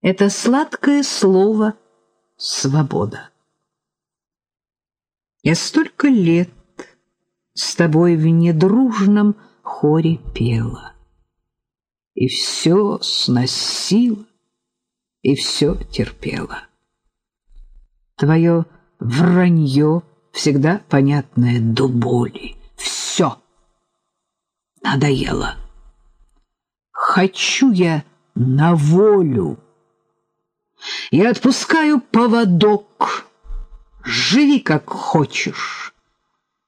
Это сладкое слово «свобода». Я столько лет с тобой в недружном хоре пела, И все сносила, и все терпела. Твое вранье всегда понятное до боли. Все надоело. Хочу я на волю. Я отпускаю поводок. Живи как хочешь.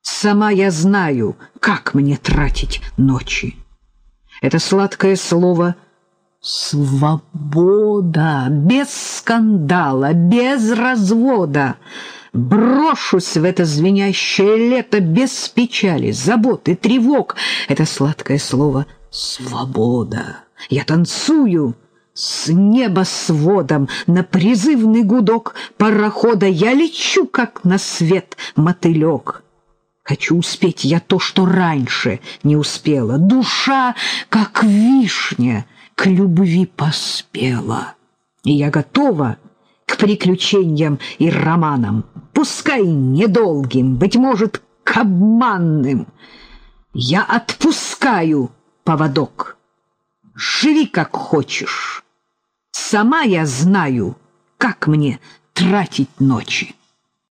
Сама я знаю, как мне тратить ночи. Это сладкое слово «свобода», без скандала, без развода. Брошусь в это звенящее лето без печали, забот и тревог. Это сладкое слово «свобода». Я танцую с небосводом на призывный гудок парохода. Я лечу, как на свет мотылек. Хочу успеть я то, что раньше не успела. Душа, как вишня, к любви поспела. И я готова к приключениям и романам, пускай недолгим, быть может, к обманным. Я отпускаю поводок. Живи как хочешь. Сама я знаю, как мне тратить ночи.